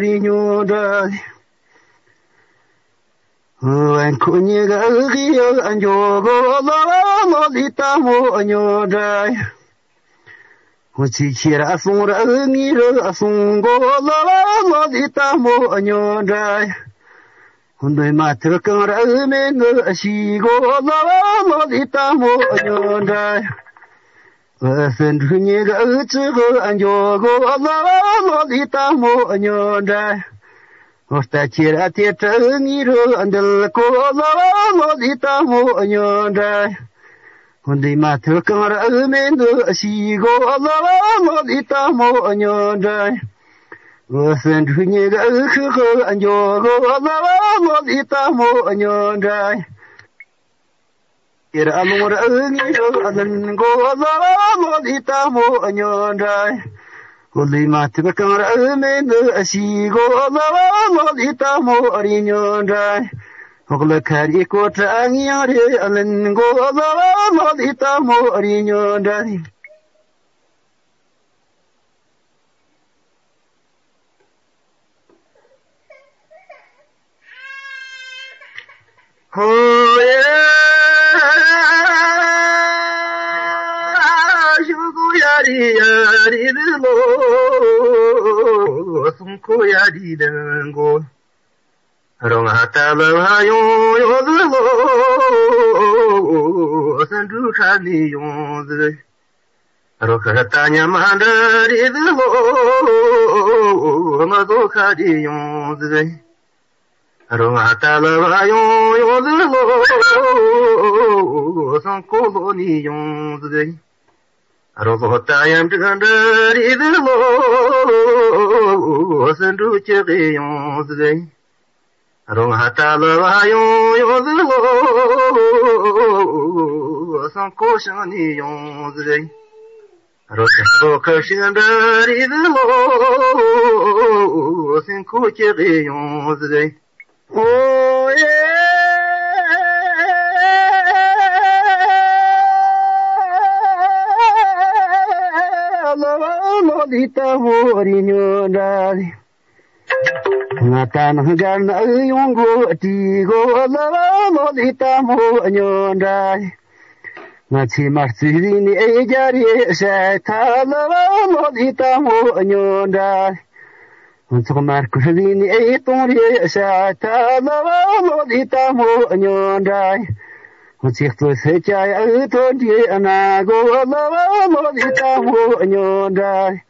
ri nyo dai An kunye ga ri an yo go la la li ta mo nyo dai Ho chi chi ra ra ni ra sung go la la li ta mo nyo dai Hundai ma tra kang ra me nga shi go la la mo dai Sen runye ga uchi go an yo go la la di ta mo nyo dai Osta chira ta ni ro andal ko la la di ta mo nyo dai Hundai ma tra ka ra me nga si go la la di ta mo nyo dai Sen runye ga uchi go an yo go la la di ta mo nyo da. Iramur anyo adan go azal itamo anyo dai. Kulli matima kamar amen ashi go azal itamo arinyo dai. Ogla kari ko ta anyo re alan go azal itamo arinyo dai. Shugu sunko yari dango. Rong yo yo sandu chali yo zhe. Rong hata nyamanda khadi yo zhe. Rong yo yo lo, ni yo ሮቦታያም ድጋንደር ይድሞ ወሰንዱ ቸቂዮ ዝገይ ሮን ሃታ ለባዮ ይወዝሞ ወሰንኮሻኒዮ ዝገይ ሮሰንኮ ከሽንደር ይድሞ ወሰንኮ ቸቂዮ ዝገይ Ngatan Gan Ayungo Tigo Lolita Mori Nyodari Ngachi Martini Ejari Shata dai. Mori Nyodari Untuk Markusini Etori Shata Lolita Mori Nyodari Ucik tu secai auto di anago lawa mo di tamu nyodai. Mengantar sekecil kedai matu ani go lawa mo di tamu nyodai. Mengatan mayuna uci go di go mo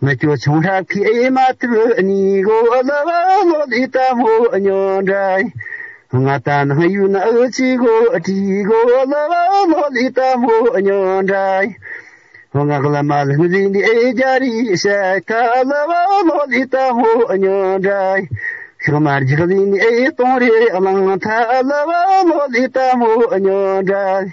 chung ra ki e ma tu ni go ala lo li ta ho nyo dai nga ta na yu na e chi go ti go ala lo li ta ho nyo dai nga la ma le ni ni e jari sa ka ala lo li ta ho nyo dai Shumar jikali ni e tore alang ta ala lo li ta ho nyo dai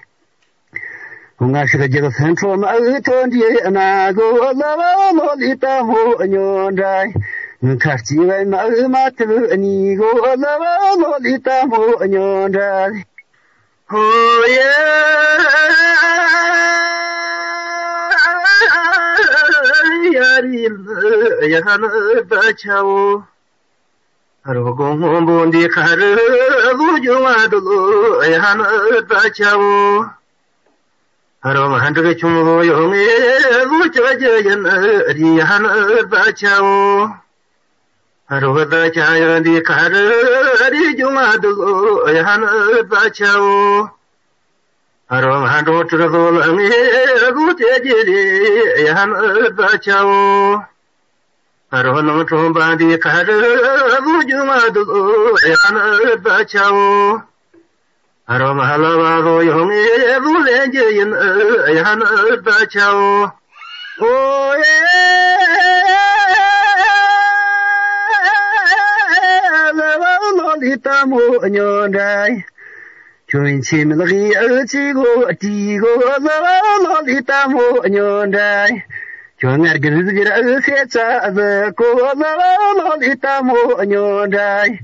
Kunga shiga jiga sentro ma ayu tondi na go la la lo li ta ho nyon dai. Ngkar chi wai ma ayu ma tu ni go la la lo li ta ho nyo dai. Ho ye yari ya han ba chao. Aro gong bondi khar lu ju ma du ya han ba chao. ᱟᱨᱚ ᱦᱟᱱᱰᱨᱮ ᱪᱩᱢᱚ ᱭᱚᱝᱮ ᱵᱩᱪᱟᱡᱮᱭᱮᱱ ᱨᱤᱦᱟᱱ ᱵᱟᱪᱟᱣ ᱟᱨᱚ ᱵᱟᱪᱟᱭᱟᱱ ᱫᱤ ᱠᱟᱨ ᱟᱨᱤ ᱡᱩᱢᱟ ᱫᱩ ᱭᱟᱦᱟᱱ ᱵᱟᱪᱟᱣ ᱟᱨᱚ ᱦᱟᱱᱰᱨᱚ ᱪᱩᱨᱚ ᱞᱟᱝᱮ ᱵᱩᱪᱟᱡᱮᱭᱮ ᱭᱟᱦᱟᱱ ᱵᱟᱪᱟᱣ ᱟᱨᱚ ᱱᱚ ᱪᱚᱢᱵᱟ ᱫᱤ ᱠᱟᱨ ᱵᱩᱡᱩᱢᱟ ᱫᱩ ᱭᱟᱦᱟᱱ ᱵᱟᱪᱟᱣ Aram halava go yong ye bu len je yin ya han da chao. O ye lava lo li ta mo nyo dai. Chuin chim la gi a chi go ti go lava lo li ta mo nyo dai. Chuan ar er gi zi ra a khe cha a ko lava lo li ta mo nyo dai.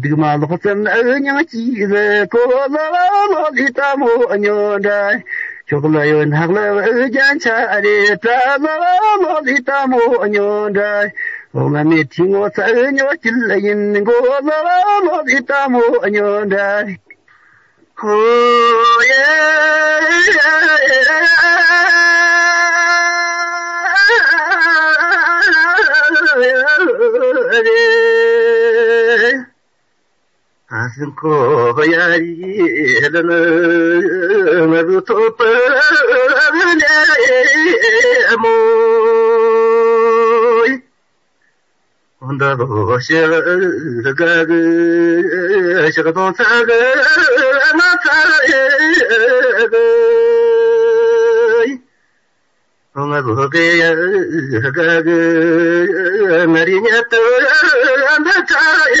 gira u chu ze ko la la la li ko la la la ta mo dai. Ho khayun a khwa cha nyon dai. La la la ta mo dai. Hucum gila asyaka jogo atigo la mo la la. Chokla yon jancha la mo lita mo. Onga me tingo sa nyo go la yeah. አስንኮ ያሪ ለመብቶ ሞይ ወንዳሮ ሸጋግ ሸቀቶ ታገ ናታገ ወመብሆገ ጋግ መሪኛት አንበታየ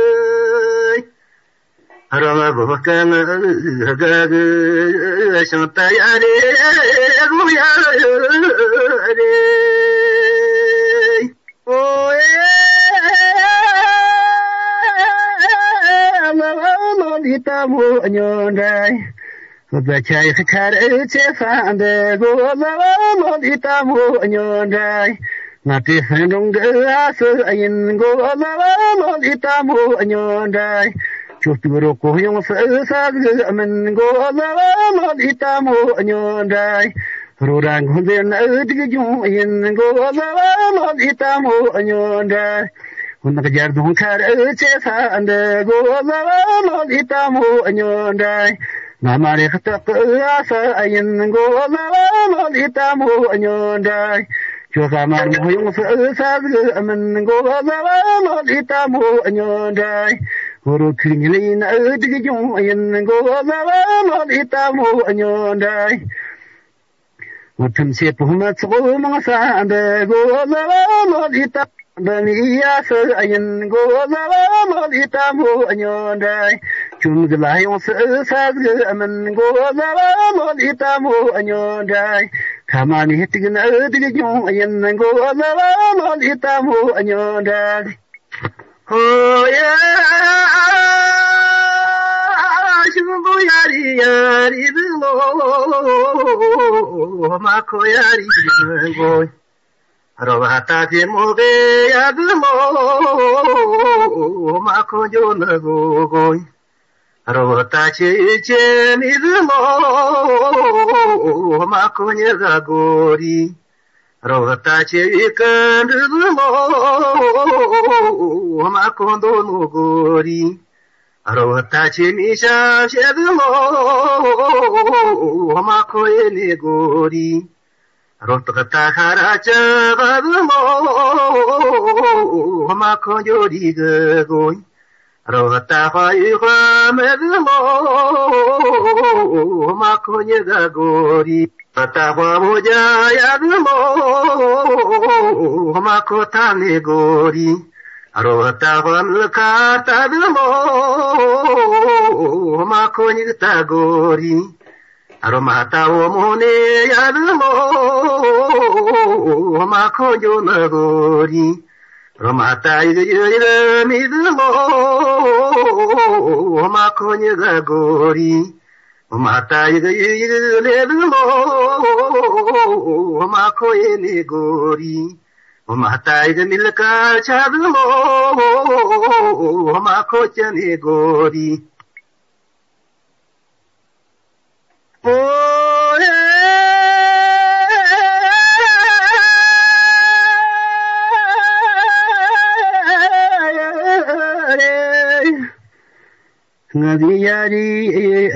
Arama bokan gaga shanta yare guya re Oh yeah, la lita mo nyondai. Ba chai khar che fa de go la mo mo nyondai. Na ti hendong de as ayin go la mo mo nyondai. Chuturo ko yung sa sa men go la mo lita mo nyondai. Rurang hunden adig jung yin go la mo lita mo nyondai. Hunna kajar dung kar che sa ande go la mo lita mo nyondai. Namare khata asa ayin go la mo lita mo nyondai. Cho sa mar mo yung sa ta men go la Guru kingli na ut gi jong yin go la la mo anyo dai. Utam se pu ma tso sa de go la la ma di ta ya sa ayin go la la ma di mo anyo dai. Chum gi la yong sa sa gi aman go la la ma mo anyo dai. Kamani hit na ut gi jong ayin go la la ma mo anyo dai. Oh yeah. 呀哩呀哩不落，马可呀哩难过；罗塔切莫得呀不落，马可牛难过；罗塔切一千里不落，马可牛拉过；罗塔切一根驴子不落，马可都路过。Rotachimisha shebimo hamako enegori. Rotata haracha babimo hamako yori gagoi. Rota hayuha mebimo hamako yegagori. Rota hamuja yabimo hamako tanegori. ሮታዋም ልካታ ብሞ ማኮኝታ ጎሪ አሮማታዎ መሆኔ ያብሞ ማኮኞ መጎሪ ሮማታ ይዘይረሚብሞ ማኮኝ ገጎሪ ማታ ይዘይሌብሞ ማኮዬ ጎሪ ماتای جمیل کچاب هو ما کوچنی گوری نادیاری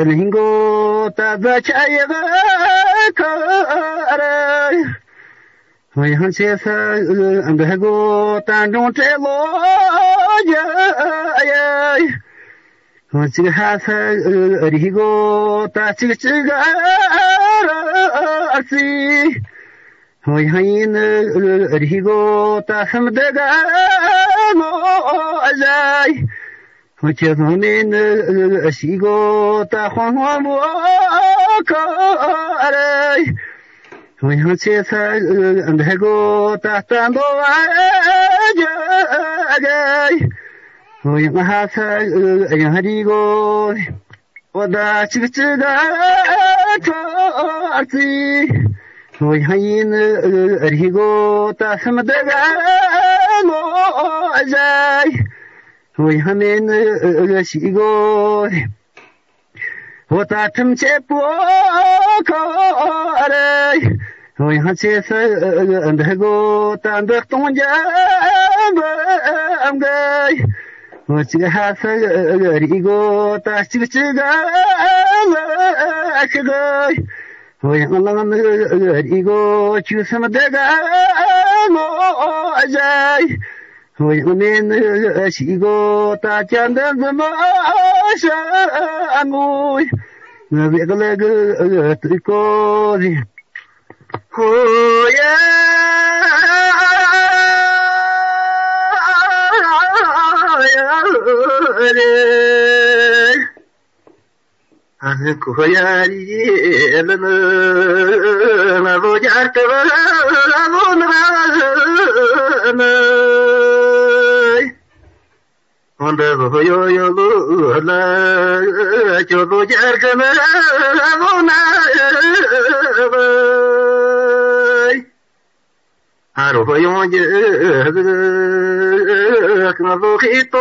نهنگو تا بچه ای 我想起他，俺这个当中这老呀哎呀，我这个还是呃这个打这个这个儿子，我想你呢呃这个打什么这个我来，我叫上你呢呃这个打黄花木可来。Huang huang mo kare Hoy hoche sa andhago ta tando aja ta Hoy maha sa ayaharigo Wada chiga chiga ta xe Hoy hain rigo ta samadaga mo ajai Hoy hamen shigo Wata tumche po kare Hoy hache sa andago tandak tonja amgai Hoy ha sa rigo ta chiga chiga akagai Hoy alang rigo chu samadaga rồi ajai Hoy unen shigo ta chanda zama sha amui na vi galag triko فهو لا ينكح إلا على رجعة، فماذا خيار من بعد 难来 하루 용제 그나도 히토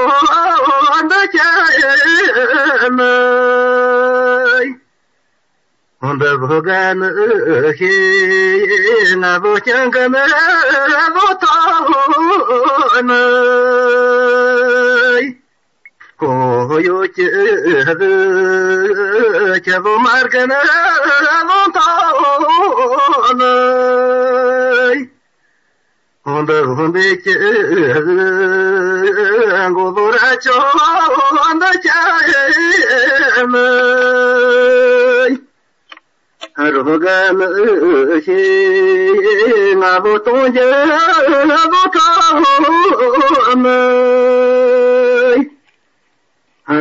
안다차나 온다 보간 히나 보창가나 보타나 고요치 하드 차보 마르가나 보타나 onda rumbe ke ango dora cho onda cha me roga me she nga bo to je bo ka ho me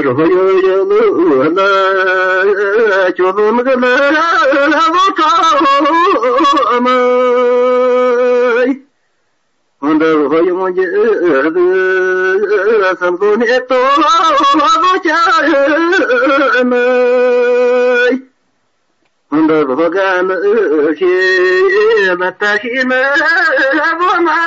roga yo yo na cho do me na bo Onda ho mo je sam ko ne to bo cha mai Onda bhogan she mata shi ma bo ma